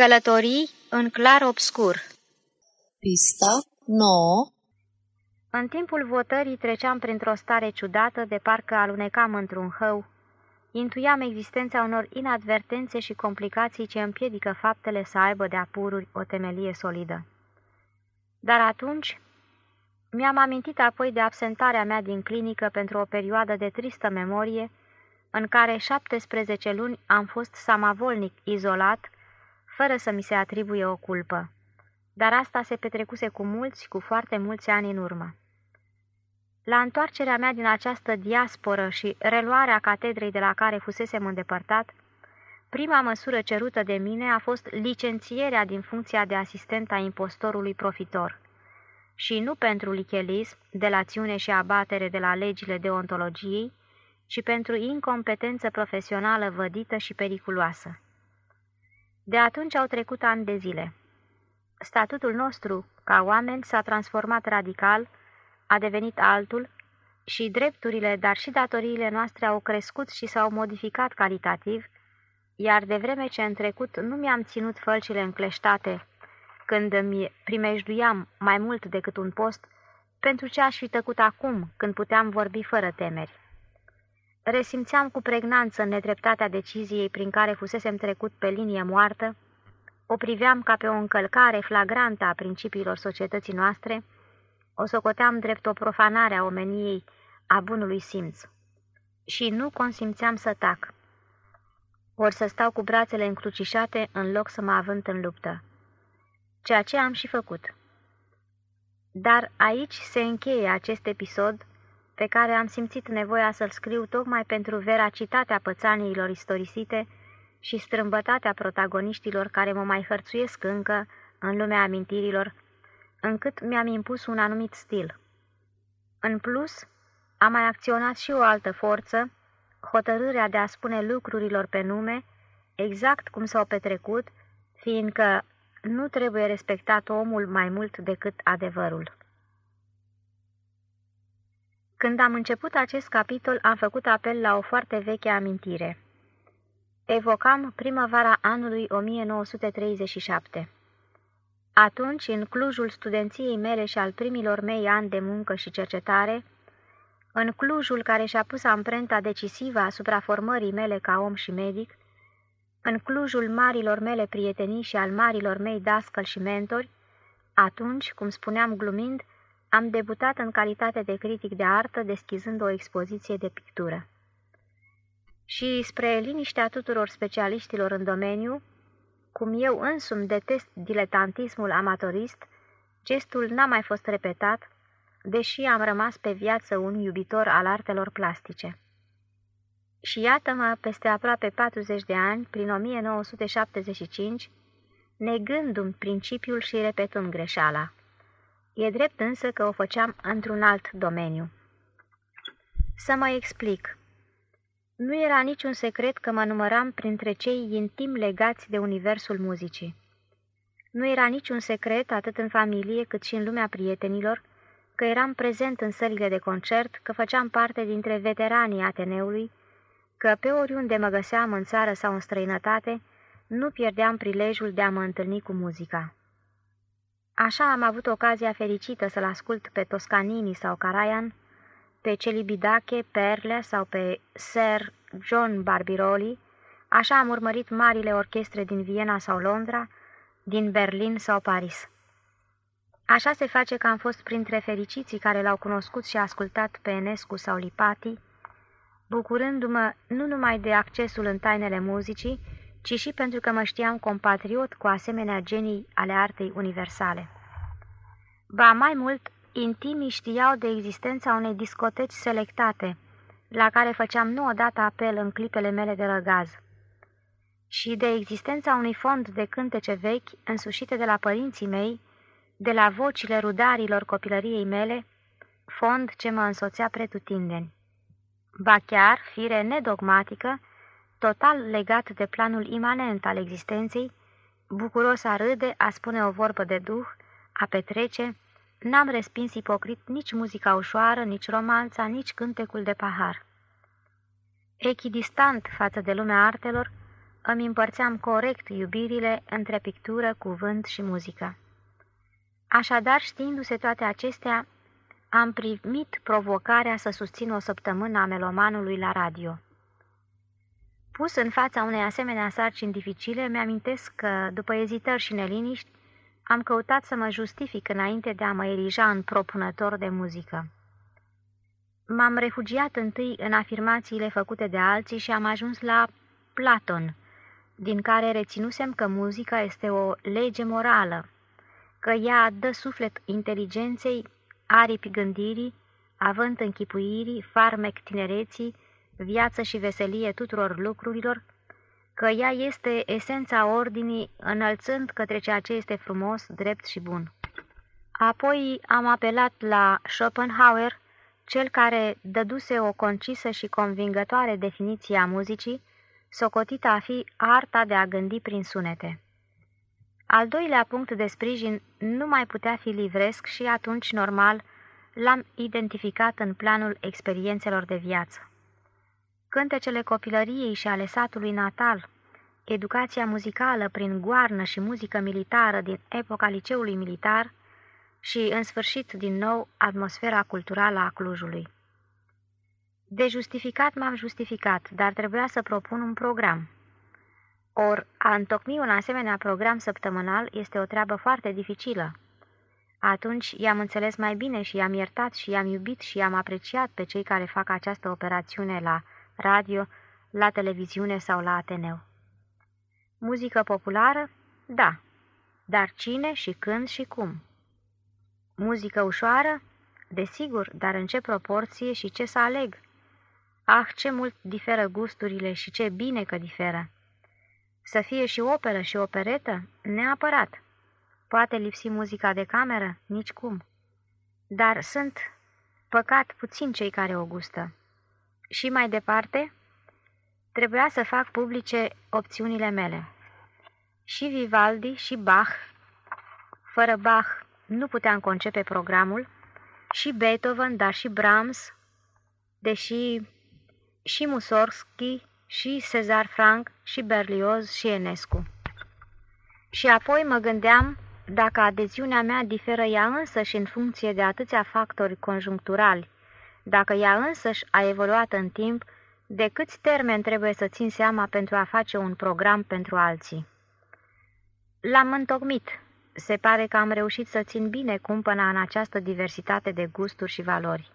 Călătorii în clar obscur Pista 9 În timpul votării treceam printr-o stare ciudată, de parcă alunecam într-un hău. Intuiam existența unor inadvertențe și complicații ce împiedică faptele să aibă de apururi o temelie solidă. Dar atunci mi-am amintit apoi de absentarea mea din clinică pentru o perioadă de tristă memorie, în care 17 luni am fost samavolnic izolat, fără să mi se atribuie o culpă. Dar asta se petrecuse cu mulți, cu foarte mulți ani în urmă. La întoarcerea mea din această diasporă și reluarea catedrei de la care fusesem îndepărtat, prima măsură cerută de mine a fost licențierea din funcția de asistent a impostorului profitor. Și nu pentru lichelism, delațiune și abatere de la legile deontologiei, ci pentru incompetență profesională vădită și periculoasă. De atunci au trecut ani de zile. Statutul nostru, ca oameni, s-a transformat radical, a devenit altul și drepturile, dar și datoriile noastre au crescut și s-au modificat calitativ, iar de vreme ce în trecut nu mi-am ținut fălcile încleștate când îmi primejduiam mai mult decât un post, pentru ce aș fi tăcut acum, când puteam vorbi fără temeri. Resimțeam cu pregnanță nedreptatea deciziei prin care fusesem trecut pe linie moartă, o priveam ca pe o încălcare flagrantă a principiilor societății noastre, o socoteam drept o profanare a omeniei, a bunului simț. Și nu consimțeam să tac, ori să stau cu brațele încrucișate în loc să mă avânt în luptă. Ceea ce am și făcut. Dar aici se încheie acest episod pe care am simțit nevoia să-l scriu tocmai pentru veracitatea pățaniilor istorisite și strâmbătatea protagoniștilor care mă mai hărțuiesc încă în lumea amintirilor, încât mi-am impus un anumit stil. În plus, am mai acționat și o altă forță, hotărârea de a spune lucrurilor pe nume, exact cum s-au petrecut, fiindcă nu trebuie respectat omul mai mult decât adevărul. Când am început acest capitol, am făcut apel la o foarte veche amintire. Evocam primăvara anului 1937. Atunci, în Clujul studenției mele și al primilor mei ani de muncă și cercetare, în Clujul care și-a pus amprenta decisivă asupra formării mele ca om și medic, în Clujul marilor mele prietenii și al marilor mei dascăl și mentori, atunci, cum spuneam glumind, am debutat în calitate de critic de artă, deschizând o expoziție de pictură. Și spre liniștea tuturor specialiștilor în domeniu, cum eu însumi detest diletantismul amatorist, gestul n-a mai fost repetat, deși am rămas pe viață un iubitor al artelor plastice. Și iată-mă, peste aproape 40 de ani, prin 1975, negându-mi principiul și repetând greșeala. E drept însă că o făceam într-un alt domeniu. Să mă explic. Nu era niciun secret că mă număram printre cei intim legați de universul muzicii. Nu era niciun secret, atât în familie cât și în lumea prietenilor, că eram prezent în sălile de concert, că făceam parte dintre veteranii Ateneului, că pe oriunde mă găseam în țară sau în străinătate, nu pierdeam prilejul de a mă întâlni cu muzica. Așa am avut ocazia fericită să-l ascult pe Toscanini sau Karajan, pe Celibidache, Perle sau pe Sir John Barbirolli, așa am urmărit marile orchestre din Viena sau Londra, din Berlin sau Paris. Așa se face că am fost printre fericiții care l-au cunoscut și ascultat pe Enescu sau Lipati, bucurându-mă nu numai de accesul în tainele muzicii, ci și pentru că mă știam compatriot cu asemenea genii ale artei universale. Ba mai mult, intimii știau de existența unei discoteci selectate, la care făceam nu odată apel în clipele mele de răgaz, și de existența unui fond de cântece vechi, însușite de la părinții mei, de la vocile rudarilor copilăriei mele, fond ce mă însoțea pretutindeni. Ba chiar, fire nedogmatică, total legat de planul imanent al existenței, bucuros a râde, a spune o vorbă de duh, a petrece, n-am respins ipocrit nici muzica ușoară, nici romanța, nici cântecul de pahar. Echidistant față de lumea artelor, îmi împărțeam corect iubirile între pictură, cuvânt și muzică. Așadar, știindu-se toate acestea, am primit provocarea să susțin o săptămână a melomanului la radio. Pus în fața unei asemenea sarcini dificile, mi-amintesc că, după ezitări și neliniști, am căutat să mă justific înainte de a mă erija în propunător de muzică. M-am refugiat întâi în afirmațiile făcute de alții și am ajuns la Platon, din care reținusem că muzica este o lege morală, că ea dă suflet inteligenței, aripi gândirii, avânt închipuirii, farmec tinereții, viață și veselie tuturor lucrurilor, că ea este esența ordinii, înălțând către ceea ce este frumos, drept și bun. Apoi am apelat la Schopenhauer, cel care dăduse o concisă și convingătoare definiție a muzicii, socotită a fi arta de a gândi prin sunete. Al doilea punct de sprijin nu mai putea fi livresc și atunci, normal, l-am identificat în planul experiențelor de viață. Cântecele copilăriei și ale satului natal, educația muzicală prin goarnă și muzică militară din epoca liceului militar și, în sfârșit, din nou, atmosfera culturală a Clujului. De justificat m-am justificat, dar trebuia să propun un program. Or, a întocmi un asemenea program săptămânal este o treabă foarte dificilă. Atunci i-am înțeles mai bine și i-am iertat și i-am iubit și i-am apreciat pe cei care fac această operațiune la radio, la televiziune sau la Ateneu. Muzică populară? Da. Dar cine și când și cum? Muzică ușoară? Desigur, dar în ce proporție și ce să aleg? Ah, ce mult diferă gusturile și ce bine că diferă! Să fie și operă și operetă? Neapărat. Poate lipsi muzica de cameră? Nici cum. Dar sunt, păcat, puțin cei care o gustă. Și mai departe, trebuia să fac publice opțiunile mele. Și Vivaldi și Bach. Fără Bach nu puteam concepe programul, și Beethoven, dar și Brahms, deși și Mussorgsky, și Cezar Frank, și Berlioz, și Enescu. Și apoi mă gândeam dacă adeziunea mea diferă ea însăși în funcție de atâția factori conjuncturali, dacă ea însăși a evoluat în timp, de câți termeni trebuie să țin seama pentru a face un program pentru alții. L-am întocmit. Se pare că am reușit să țin bine cumpăna în această diversitate de gusturi și valori.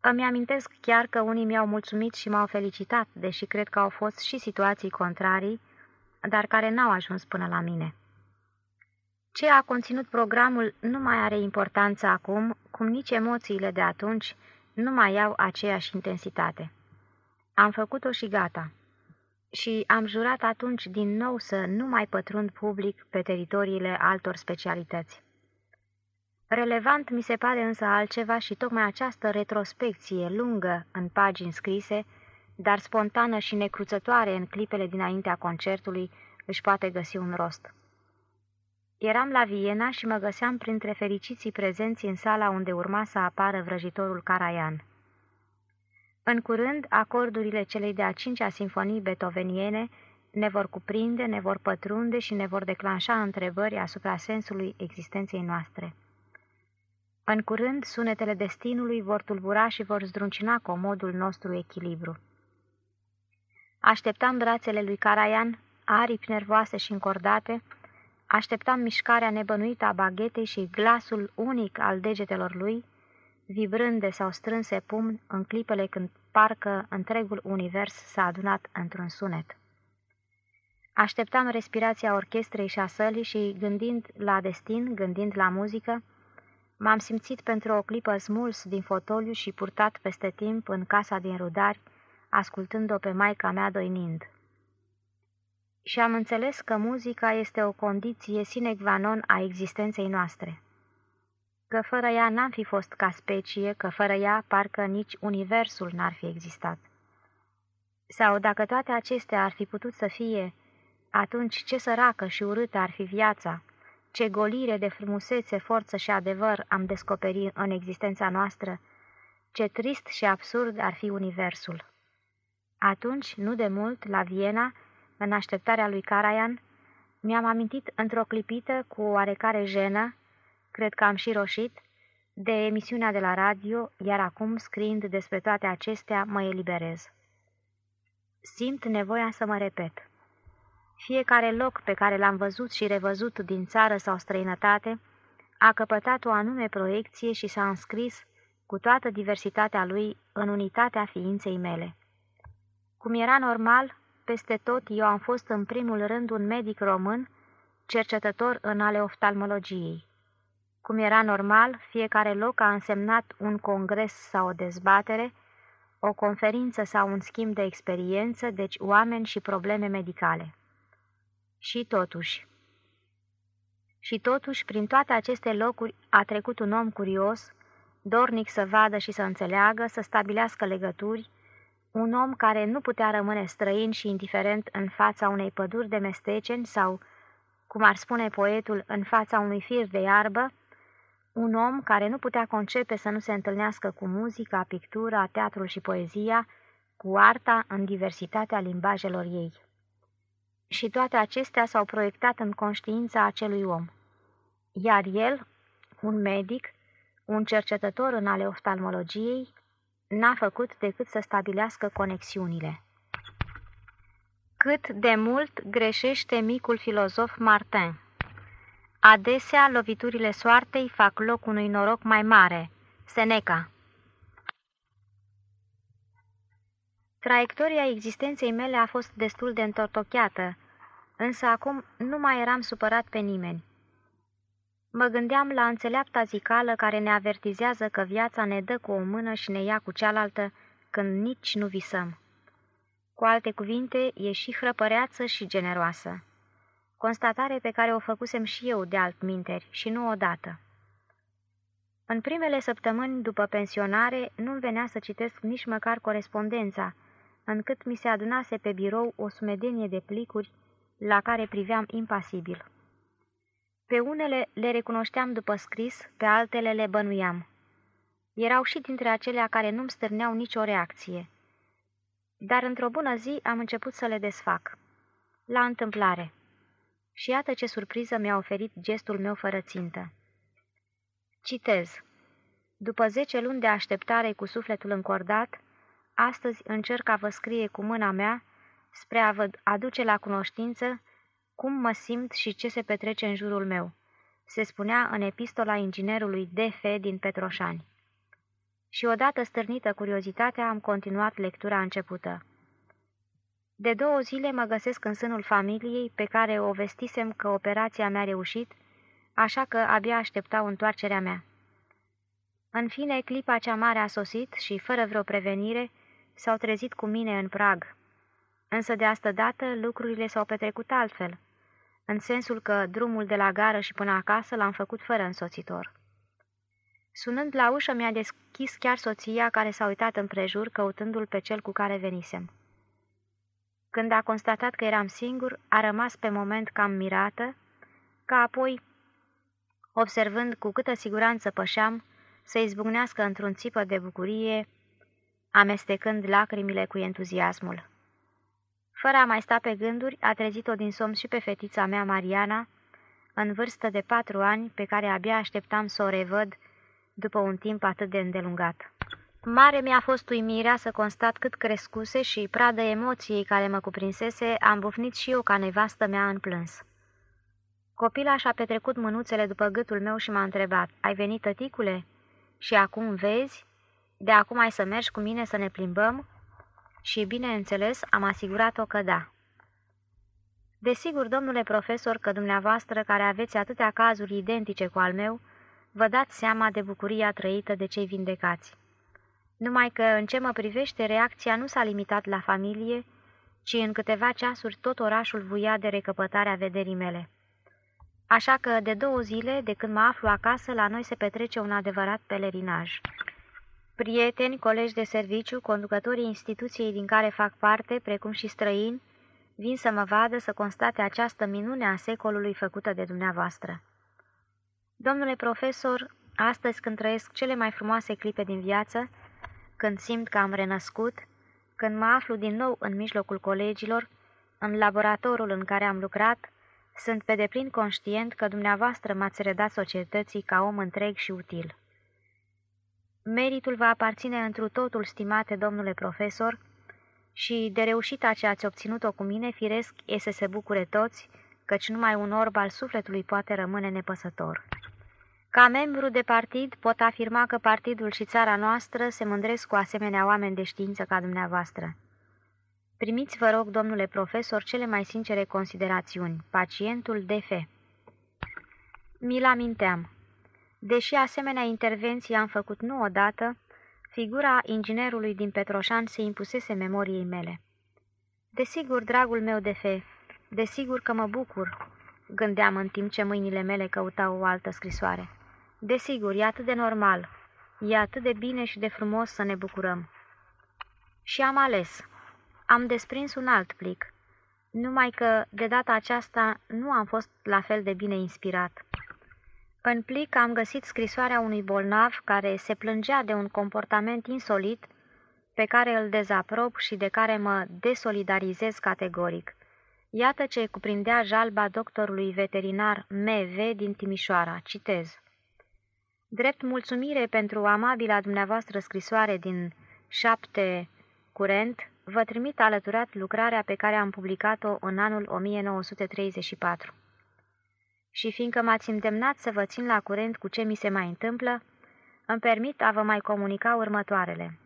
Îmi amintesc chiar că unii mi-au mulțumit și m-au felicitat, deși cred că au fost și situații contrarii, dar care n-au ajuns până la mine. Ce a conținut programul nu mai are importanță acum, cum nici emoțiile de atunci nu mai au aceeași intensitate. Am făcut-o și gata. Și am jurat atunci din nou să nu mai pătrund public pe teritoriile altor specialități. Relevant mi se pare însă altceva și tocmai această retrospecție lungă în pagini scrise, dar spontană și necruțătoare în clipele dinaintea concertului, își poate găsi un rost. Eram la Viena și mă găseam printre fericiții prezenți în sala unde urma să apară vrăjitorul Caraian. În curând, acordurile celei de-a cincea sinfonii beethoveniene ne vor cuprinde, ne vor pătrunde și ne vor declanșa întrebări asupra sensului existenței noastre. În curând, sunetele destinului vor tulbura și vor zdruncina comodul nostru echilibru. Așteptam brațele lui Caraian, aripi nervoase și încordate, așteptam mișcarea nebănuită a baghetei și glasul unic al degetelor lui, vibrânde sau strânse pumn în clipele când parcă întregul univers s-a adunat într-un sunet. Așteptam respirația orchestrei și a sălii și, gândind la destin, gândind la muzică, M-am simțit pentru o clipă smuls din fotoliu și purtat peste timp în casa din rudari, ascultând-o pe maica mea doinind. Și am înțeles că muzica este o condiție sine qua non a existenței noastre. Că fără ea n-am fi fost ca specie, că fără ea parcă nici universul n-ar fi existat. Sau dacă toate acestea ar fi putut să fie, atunci ce săracă și urâtă ar fi viața, ce golire de frumusețe, forță și adevăr am descoperit în existența noastră, ce trist și absurd ar fi universul. Atunci, nu de mult, la Viena, în așteptarea lui Caraian, mi-am amintit într-o clipită cu oarecare jenă, cred că am și roșit, de emisiunea de la radio, iar acum, scriind despre toate acestea, mă eliberez. Simt nevoia să mă repet. Fiecare loc pe care l-am văzut și revăzut din țară sau străinătate a căpătat o anume proiecție și s-a înscris cu toată diversitatea lui în unitatea ființei mele. Cum era normal, peste tot eu am fost în primul rând un medic român, cercetător în ale oftalmologiei. Cum era normal, fiecare loc a însemnat un congres sau o dezbatere, o conferință sau un schimb de experiență, deci oameni și probleme medicale. Și totuși... Și totuși, prin toate aceste locuri a trecut un om curios, dornic să vadă și să înțeleagă, să stabilească legături, un om care nu putea rămâne străin și indiferent în fața unei păduri de mesteceni sau, cum ar spune poetul, în fața unui fir de iarbă, un om care nu putea concepe să nu se întâlnească cu muzica, pictura, teatrul și poezia, cu arta în diversitatea limbajelor ei. Și toate acestea s-au proiectat în conștiința acelui om. Iar el, un medic, un cercetător în ale oftalmologiei, n-a făcut decât să stabilească conexiunile. Cât de mult greșește micul filozof Martin. Adesea, loviturile soartei fac loc unui noroc mai mare. Seneca Traiectoria existenței mele a fost destul de întortocheată, însă acum nu mai eram supărat pe nimeni. Mă gândeam la înțeleapta zicală care ne avertizează că viața ne dă cu o mână și ne ia cu cealaltă când nici nu visăm. Cu alte cuvinte, e și hrăpăreață și generoasă. Constatare pe care o făcusem și eu de altminteri și nu odată. În primele săptămâni după pensionare nu-mi venea să citesc nici măcar corespondența, încât mi se adunase pe birou o sumedenie de plicuri la care priveam impasibil. Pe unele le recunoșteam după scris, pe altele le bănuiam. Erau și dintre acelea care nu-mi stârneau nicio reacție. Dar într-o bună zi am început să le desfac. La întâmplare. Și iată ce surpriză mi-a oferit gestul meu fără țintă. Citez. După zece luni de așteptare cu sufletul încordat, astăzi încerc a vă scrie cu mâna mea spre a vă aduce la cunoștință cum mă simt și ce se petrece în jurul meu, se spunea în epistola inginerului D.F. din Petroșani. Și odată stârnită curiozitatea, am continuat lectura începută. De două zile mă găsesc în sânul familiei pe care o vestisem că operația mea reușit, așa că abia așteptau întoarcerea mea. În fine, clipa cea mare a sosit și, fără vreo prevenire, s-au trezit cu mine în prag. Însă de asta dată lucrurile s-au petrecut altfel în sensul că drumul de la gară și până acasă l-am făcut fără însoțitor. Sunând la ușă, mi-a deschis chiar soția care s-a uitat împrejur, căutându-l pe cel cu care venisem. Când a constatat că eram singur, a rămas pe moment cam mirată, ca apoi, observând cu câtă siguranță pășeam, să izbucnească într-un țipă de bucurie, amestecând lacrimile cu entuziasmul. Fără a mai sta pe gânduri, a trezit-o din somn și pe fetița mea, Mariana, în vârstă de patru ani, pe care abia așteptam să o revăd după un timp atât de îndelungat. Mare mi-a fost uimirea să constat cât crescuse și, pradă emoției care mă cuprinsese, am bufnit și eu ca nevastă mea în plâns. Copila și-a petrecut mânuțele după gâtul meu și m-a întrebat, Ai venit, tăticule? Și acum vezi? De acum ai să mergi cu mine să ne plimbăm?" Și, bineînțeles, am asigurat-o că da. Desigur, domnule profesor, că dumneavoastră, care aveți atâtea cazuri identice cu al meu, vă dați seama de bucuria trăită de cei vindecați. Numai că, în ce mă privește, reacția nu s-a limitat la familie, ci în câteva ceasuri tot orașul vuia de recăpătarea vederii mele. Așa că, de două zile, de când mă aflu acasă, la noi se petrece un adevărat pelerinaj. Prieteni, colegi de serviciu, conducătorii instituției din care fac parte, precum și străini, vin să mă vadă să constate această minune a secolului făcută de dumneavoastră. Domnule profesor, astăzi când trăiesc cele mai frumoase clipe din viață, când simt că am renăscut, când mă aflu din nou în mijlocul colegilor, în laboratorul în care am lucrat, sunt pe deplin conștient că dumneavoastră m-ați redat societății ca om întreg și util. Meritul va aparține întru totul, stimate domnule profesor, și de reușita ce ați obținut-o cu mine, firesc, e să se bucure toți, căci numai un orb al sufletului poate rămâne nepăsător. Ca membru de partid pot afirma că partidul și țara noastră se mândresc cu asemenea oameni de știință ca dumneavoastră. Primiți, vă rog, domnule profesor, cele mai sincere considerațiuni. Pacientul DF. Mi-l aminteam. Deși asemenea intervenții am făcut nu odată, figura inginerului din Petroșan se impusese memoriei mele. Desigur, dragul meu DF, desigur că mă bucur, gândeam în timp ce mâinile mele căutau o altă scrisoare. Desigur, e atât de normal, e atât de bine și de frumos să ne bucurăm. Și am ales. Am desprins un alt plic, numai că de data aceasta nu am fost la fel de bine inspirat. În plic am găsit scrisoarea unui bolnav care se plângea de un comportament insolit pe care îl dezaprob și de care mă desolidarizez categoric. Iată ce cuprindea jalba doctorului veterinar M.V. din Timișoara. Citez. Drept mulțumire pentru amabila dumneavoastră scrisoare din 7 curent, vă trimit alăturat lucrarea pe care am publicat-o în anul 1934. Și fiindcă m-ați îndemnat să vă țin la curent cu ce mi se mai întâmplă, îmi permit a vă mai comunica următoarele.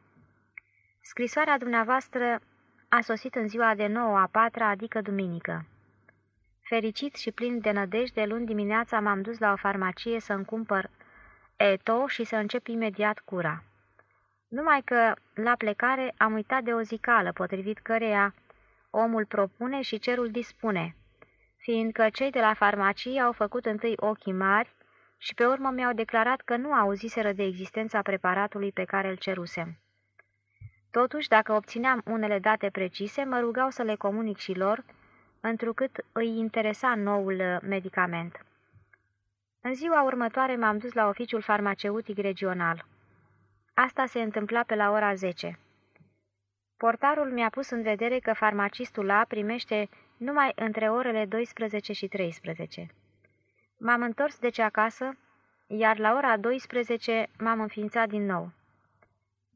Scrisoarea dumneavoastră a sosit în ziua de 9 a 4 adică duminică. Fericit și plin de nădejde, luni dimineața m-am dus la o farmacie să-mi cumpăr eto și să încep imediat cura. Numai că, la plecare, am uitat de o zicală, potrivit căreia omul propune și cerul dispune, fiindcă cei de la farmacie au făcut întâi ochii mari și pe urmă mi-au declarat că nu auziseră de existența preparatului pe care îl cerusem. Totuși, dacă obțineam unele date precise, mă rugau să le comunic și lor, întrucât îi interesa noul medicament. În ziua următoare m-am dus la oficiul farmaceutic regional. Asta se întâmpla pe la ora 10. Portarul mi-a pus în vedere că farmacistul A primește numai între orele 12 și 13. M-am întors deci acasă, iar la ora 12 m-am înființat din nou.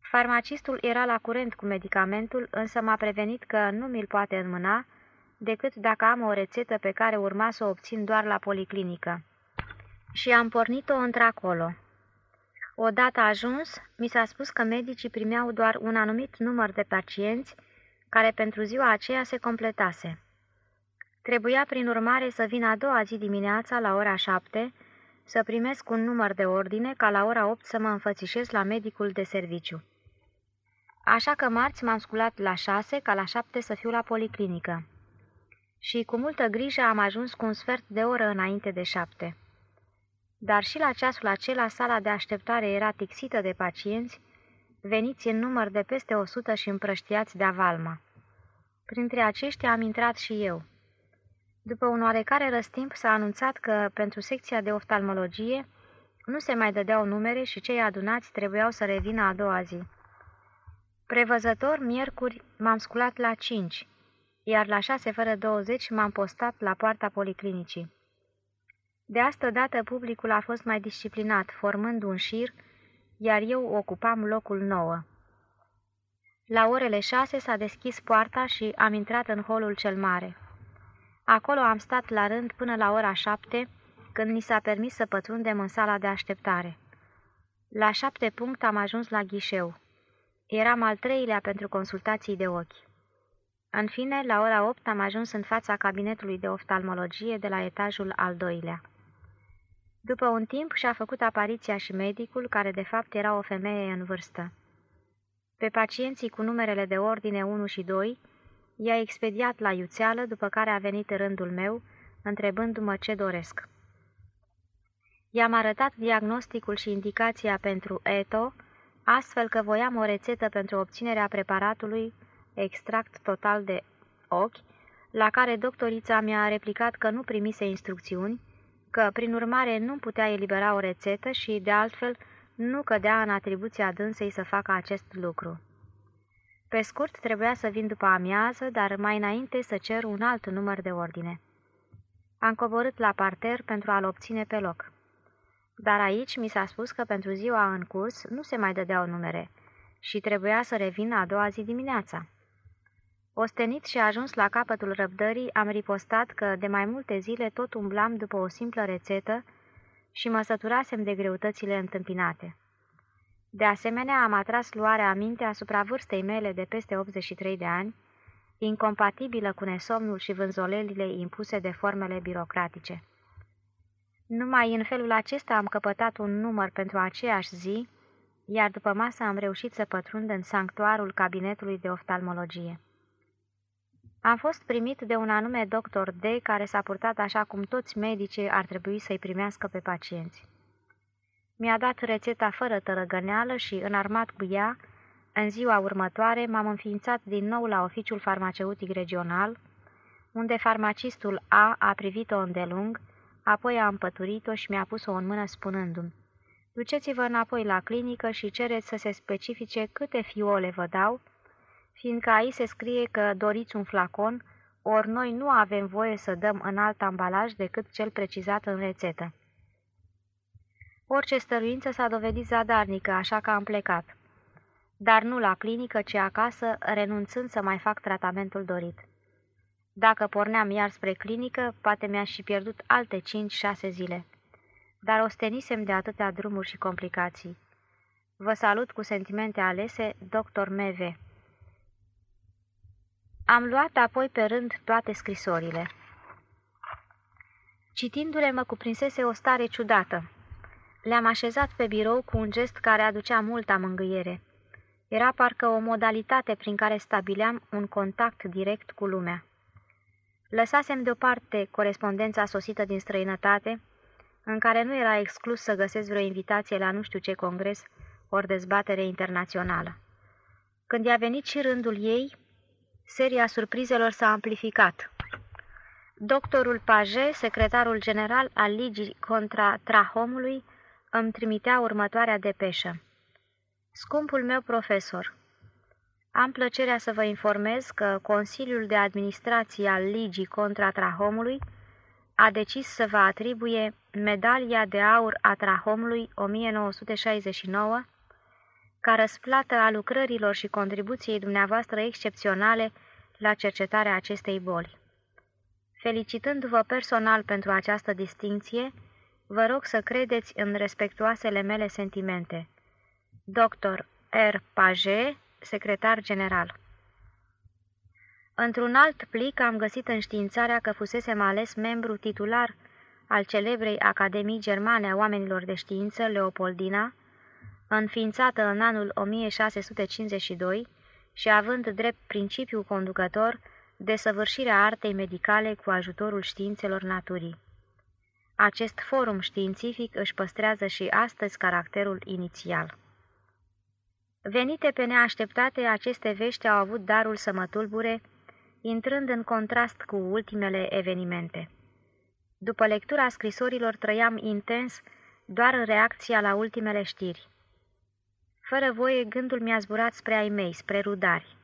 Farmacistul era la curent cu medicamentul, însă m-a prevenit că nu mi-l poate înmâna, decât dacă am o rețetă pe care urma să o obțin doar la policlinică. Și am pornit-o într-acolo. Odată ajuns, mi s-a spus că medicii primeau doar un anumit număr de pacienți, care pentru ziua aceea se completase. Trebuia, prin urmare, să vin a doua zi dimineața, la ora șapte, să primesc un număr de ordine, ca la ora opt să mă înfățișez la medicul de serviciu. Așa că marți m-am sculat la șase, ca la șapte să fiu la policlinică. Și cu multă grijă am ajuns cu un sfert de oră înainte de șapte. Dar și la ceasul acela sala de așteptare era tixită de pacienți, veniți în număr de peste o sută și împrăștiați de avalma. Printre aceștia am intrat și eu. După un oarecare răstimp s-a anunțat că, pentru secția de oftalmologie, nu se mai dădeau numere și cei adunați trebuiau să revină a doua zi. Prevăzător, miercuri, m-am sculat la cinci, iar la șase fără douăzeci m-am postat la poarta policlinicii. De asta dată publicul a fost mai disciplinat, formând un șir, iar eu ocupam locul nouă. La orele șase s-a deschis poarta și am intrat în holul cel mare. Acolo am stat la rând până la ora șapte, când ni s-a permis să pătrundem în sala de așteptare. La șapte punct am ajuns la ghișeu. Eram al treilea pentru consultații de ochi. În fine, la ora opt am ajuns în fața cabinetului de oftalmologie de la etajul al doilea. După un timp și-a făcut apariția și medicul, care de fapt era o femeie în vârstă. Pe pacienții cu numerele de ordine 1 și 2 i-a expediat la iuțeală, după care a venit rândul meu, întrebându-mă ce doresc. I-am arătat diagnosticul și indicația pentru ETO, astfel că voiam o rețetă pentru obținerea preparatului extract total de ochi, la care doctorița mi-a replicat că nu primise instrucțiuni, că, prin urmare, nu putea elibera o rețetă și, de altfel, nu cădea în atribuția dânsei să facă acest lucru. Pe scurt, trebuia să vin după amiază, dar mai înainte să cer un alt număr de ordine. Am coborât la parter pentru a-l obține pe loc. Dar aici mi s-a spus că pentru ziua în curs nu se mai dădeau numere și trebuia să revin a doua zi dimineața. Ostenit și ajuns la capătul răbdării, am ripostat că de mai multe zile tot umblam după o simplă rețetă și mă săturasem de greutățile întâmpinate. De asemenea, am atras luarea aminte asupra vârstei mele de peste 83 de ani, incompatibilă cu nesomnul și vânzolelile impuse de formele birocratice. Numai în felul acesta am căpătat un număr pentru aceeași zi, iar după masă am reușit să pătrund în sanctuarul cabinetului de oftalmologie. Am fost primit de un anume doctor D, care s-a purtat așa cum toți medicii ar trebui să-i primească pe pacienți. Mi-a dat rețeta fără tărăgăneală și, înarmat cu ea, în ziua următoare m-am înființat din nou la oficiul farmaceutic regional, unde farmacistul A a privit-o îndelung, apoi a împăturit-o și mi-a pus-o în mână spunându-mi Duceți-vă înapoi la clinică și cereți să se specifice câte fiole vă dau, fiindcă aici se scrie că doriți un flacon, ori noi nu avem voie să dăm în alt ambalaj decât cel precizat în rețetă. Orice stăruință s-a dovedit zadarnică, așa că am plecat. Dar nu la clinică, ci acasă, renunțând să mai fac tratamentul dorit. Dacă porneam iar spre clinică, poate mi-aș fi pierdut alte 5-6 zile. Dar ostenisem de atâtea drumuri și complicații. Vă salut cu sentimente alese, Dr. M.V. Am luat apoi pe rând toate scrisorile. Citindu-le mă cuprinsese o stare ciudată. Le-am așezat pe birou cu un gest care aducea multă mângâiere. Era parcă o modalitate prin care stabileam un contact direct cu lumea. Lăsasem deoparte corespondența sosită din străinătate, în care nu era exclus să găsesc vreo invitație la nu știu ce congres ori dezbatere internațională. Când i-a venit și rândul ei, seria surprizelor s-a amplificat. Doctorul Page, secretarul general al Ligii contra Trahomului, îmi trimitea următoarea depeșă. Scumpul meu profesor, am plăcerea să vă informez că Consiliul de Administrație al Ligii contra Trahomului a decis să vă atribuie medalia de aur a Trahomului 1969 ca răsplată a lucrărilor și contribuției dumneavoastră excepționale la cercetarea acestei boli. Felicitându-vă personal pentru această distinție, vă rog să credeți în respectuoasele mele sentimente. Dr. R. Page, secretar general Într-un alt plic am găsit înștiințarea că fusesem ales membru titular al celebrei Academii Germane a Oamenilor de Știință, Leopoldina, înființată în anul 1652 și având drept principiu conducător desăvârșirea artei medicale cu ajutorul științelor naturii. Acest forum științific își păstrează și astăzi caracterul inițial. Venite pe neașteptate, aceste vești au avut darul să mă tulbure, intrând în contrast cu ultimele evenimente. După lectura scrisorilor trăiam intens doar în reacția la ultimele știri. Fără voie, gândul mi-a zburat spre ai mei, spre rudari.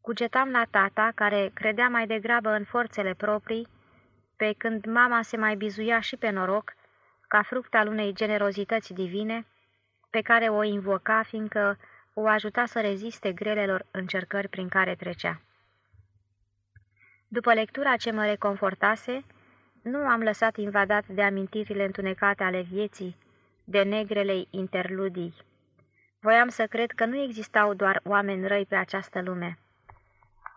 Cugetam la tata, care credea mai degrabă în forțele proprii, pe când mama se mai bizuia și pe noroc, ca fruct al unei generozități divine, pe care o invoca, fiindcă o ajuta să reziste grelelor încercări prin care trecea. După lectura ce mă reconfortase, nu am lăsat invadat de amintirile întunecate ale vieții, de negrelei interludii. Voiam să cred că nu existau doar oameni răi pe această lume.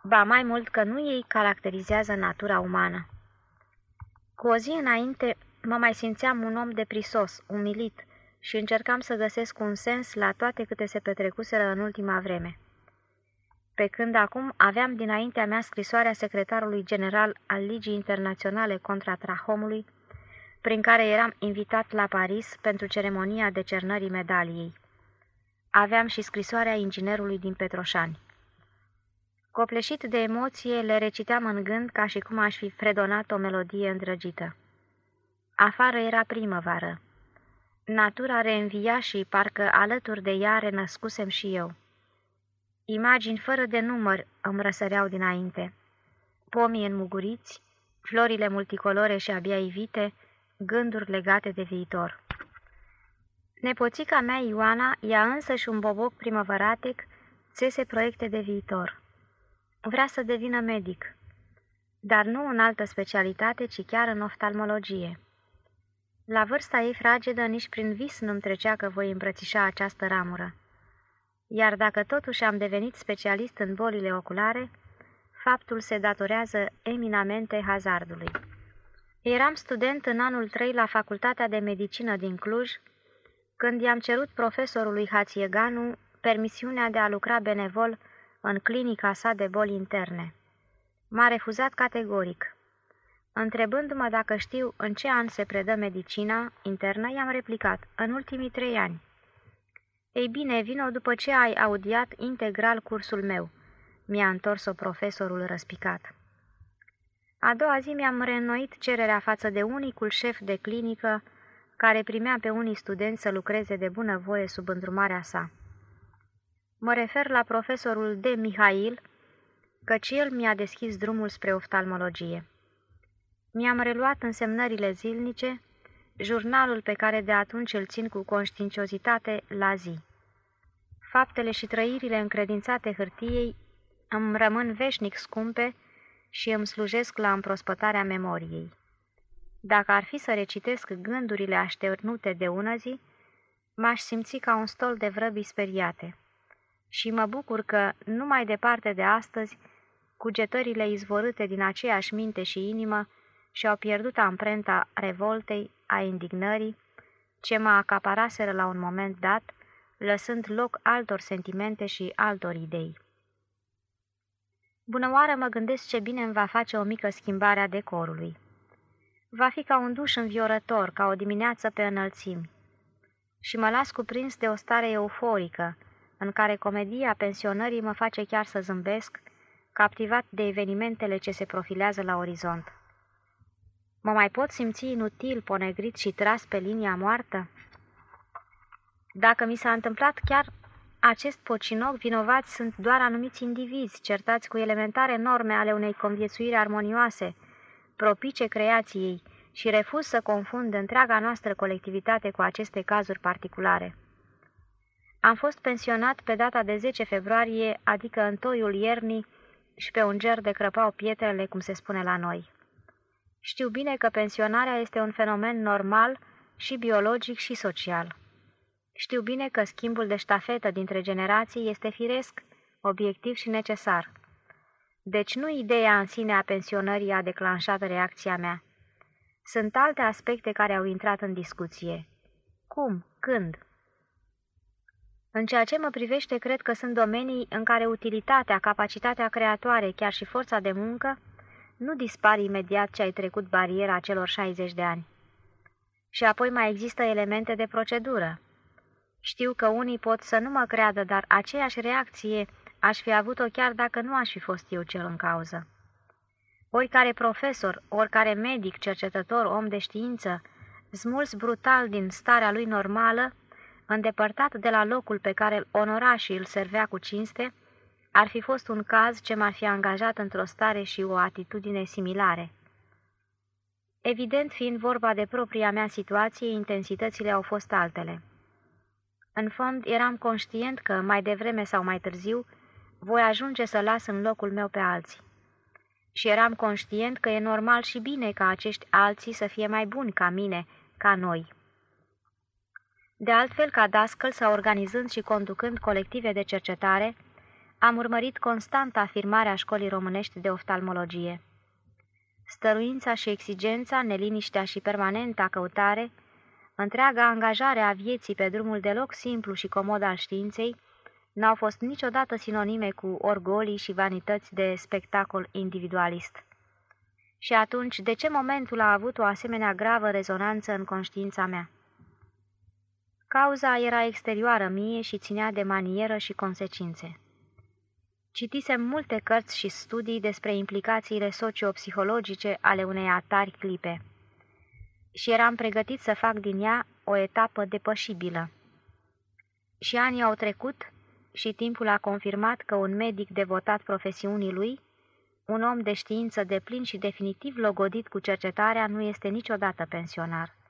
Ba mai mult că nu ei caracterizează natura umană. Cu o zi înainte mă mai simțeam un om deprisos, umilit și încercam să găsesc un sens la toate câte se petrecuseră în ultima vreme. Pe când acum aveam dinaintea mea scrisoarea secretarului general al Ligii Internaționale contra Trahomului, prin care eram invitat la Paris pentru ceremonia decernării medaliei. Aveam și scrisoarea inginerului din Petroșani. Copleșit de emoție, le reciteam în gând ca și cum aș fi fredonat o melodie îndrăgită. Afară era primăvară. Natura reînvia și parcă alături de ea renăscusem și eu. Imagini fără de număr îmi răsăreau dinainte. Pomii înmuguriți, florile multicolore și abia ivite, gânduri legate de viitor. Nepoțica mea, Ioana, ea însă și un boboc primăvăratic, țese proiecte de viitor. Vrea să devină medic, dar nu în altă specialitate, ci chiar în oftalmologie. La vârsta ei fragedă, nici prin vis nu-mi trecea că voi îmbrățișa această ramură. Iar dacă totuși am devenit specialist în bolile oculare, faptul se datorează eminamente hazardului. Eram student în anul 3 la Facultatea de Medicină din Cluj, când i-am cerut profesorului Hațieganu permisiunea de a lucra benevol în clinica sa de boli interne. M-a refuzat categoric. Întrebându-mă dacă știu în ce an se predă medicina internă, i-am replicat, în ultimii trei ani. Ei bine, vino după ce ai audiat integral cursul meu, mi-a întors-o profesorul răspicat. A doua zi mi-am reînnoit cererea față de unicul șef de clinică care primea pe unii studenți să lucreze de bună voie sub îndrumarea sa. Mă refer la profesorul de Mihail, căci el mi-a deschis drumul spre oftalmologie. Mi-am reluat însemnările zilnice, jurnalul pe care de atunci îl țin cu conștiinciozitate la zi. Faptele și trăirile încredințate hârtiei îmi rămân veșnic scumpe și îmi slujesc la împrospătarea memoriei. Dacă ar fi să recitesc gândurile așternute de ună zi, m-aș simți ca un stol de vrăbi speriate. Și mă bucur că, numai departe de astăzi, cugetările izvorâte din aceeași minte și inimă și-au pierdut amprenta revoltei, a indignării, ce mă acaparaseră la un moment dat, lăsând loc altor sentimente și altor idei. Bună oară mă gândesc ce bine îmi va face o mică schimbare a decorului. Va fi ca un duș înviorător, ca o dimineață pe înălțimi. Și mă las cuprins de o stare euforică, în care comedia pensionării mă face chiar să zâmbesc, captivat de evenimentele ce se profilează la orizont. Mă mai pot simți inutil, ponegrit și tras pe linia moartă? Dacă mi s-a întâmplat chiar acest pocinoc, vinovați sunt doar anumiți indivizi, certați cu elementare norme ale unei conviețuiri armonioase, propice creației, și refuz să confund întreaga noastră colectivitate cu aceste cazuri particulare. Am fost pensionat pe data de 10 februarie, adică în toiul iernii, și pe un ger de crăpau pietrele, cum se spune la noi. Știu bine că pensionarea este un fenomen normal și biologic și social. Știu bine că schimbul de ștafetă dintre generații este firesc, obiectiv și necesar. Deci nu ideea în sine a pensionării a declanșat reacția mea. Sunt alte aspecte care au intrat în discuție. Cum? Când? În ceea ce mă privește, cred că sunt domenii în care utilitatea, capacitatea creatoare, chiar și forța de muncă, nu dispar imediat ce ai trecut bariera celor 60 de ani. Și apoi mai există elemente de procedură. Știu că unii pot să nu mă creadă, dar aceeași reacție aș fi avut-o chiar dacă nu aș fi fost eu cel în cauză. Oricare profesor, oricare medic, cercetător, om de știință, smuls brutal din starea lui normală, îndepărtat de la locul pe care îl onora și îl servea cu cinste, ar fi fost un caz ce m-ar fi angajat într-o stare și o atitudine similare. Evident, fiind vorba de propria mea situație, intensitățile au fost altele. În fond, eram conștient că, mai devreme sau mai târziu, voi ajunge să las în locul meu pe alții. Și eram conștient că e normal și bine ca acești alții să fie mai buni ca mine, ca noi. De altfel, ca dascăl sau organizând și conducând colective de cercetare, am urmărit constant afirmarea școlii românești de oftalmologie. Stăruința și exigența, neliniștea și permanenta căutare, întreaga angajare a vieții pe drumul deloc simplu și comod al științei, n-au fost niciodată sinonime cu orgolii și vanități de spectacol individualist. Și atunci, de ce momentul a avut o asemenea gravă rezonanță în conștiința mea? Cauza era exterioară mie și ținea de manieră și consecințe. Citisem multe cărți și studii despre implicațiile sociopsihologice ale unei atari clipe și eram pregătit să fac din ea o etapă depășibilă. Și anii au trecut și timpul a confirmat că un medic devotat profesiunii lui, un om de știință de plin și definitiv logodit cu cercetarea, nu este niciodată pensionar.